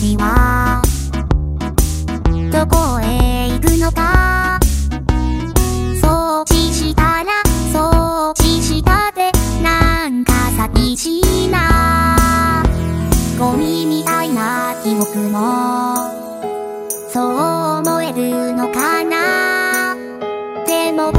りはどこへ行くのか。装置したら装置したでなんか寂しいな。ゴミみたいな記憶もそう思えるのかな。でも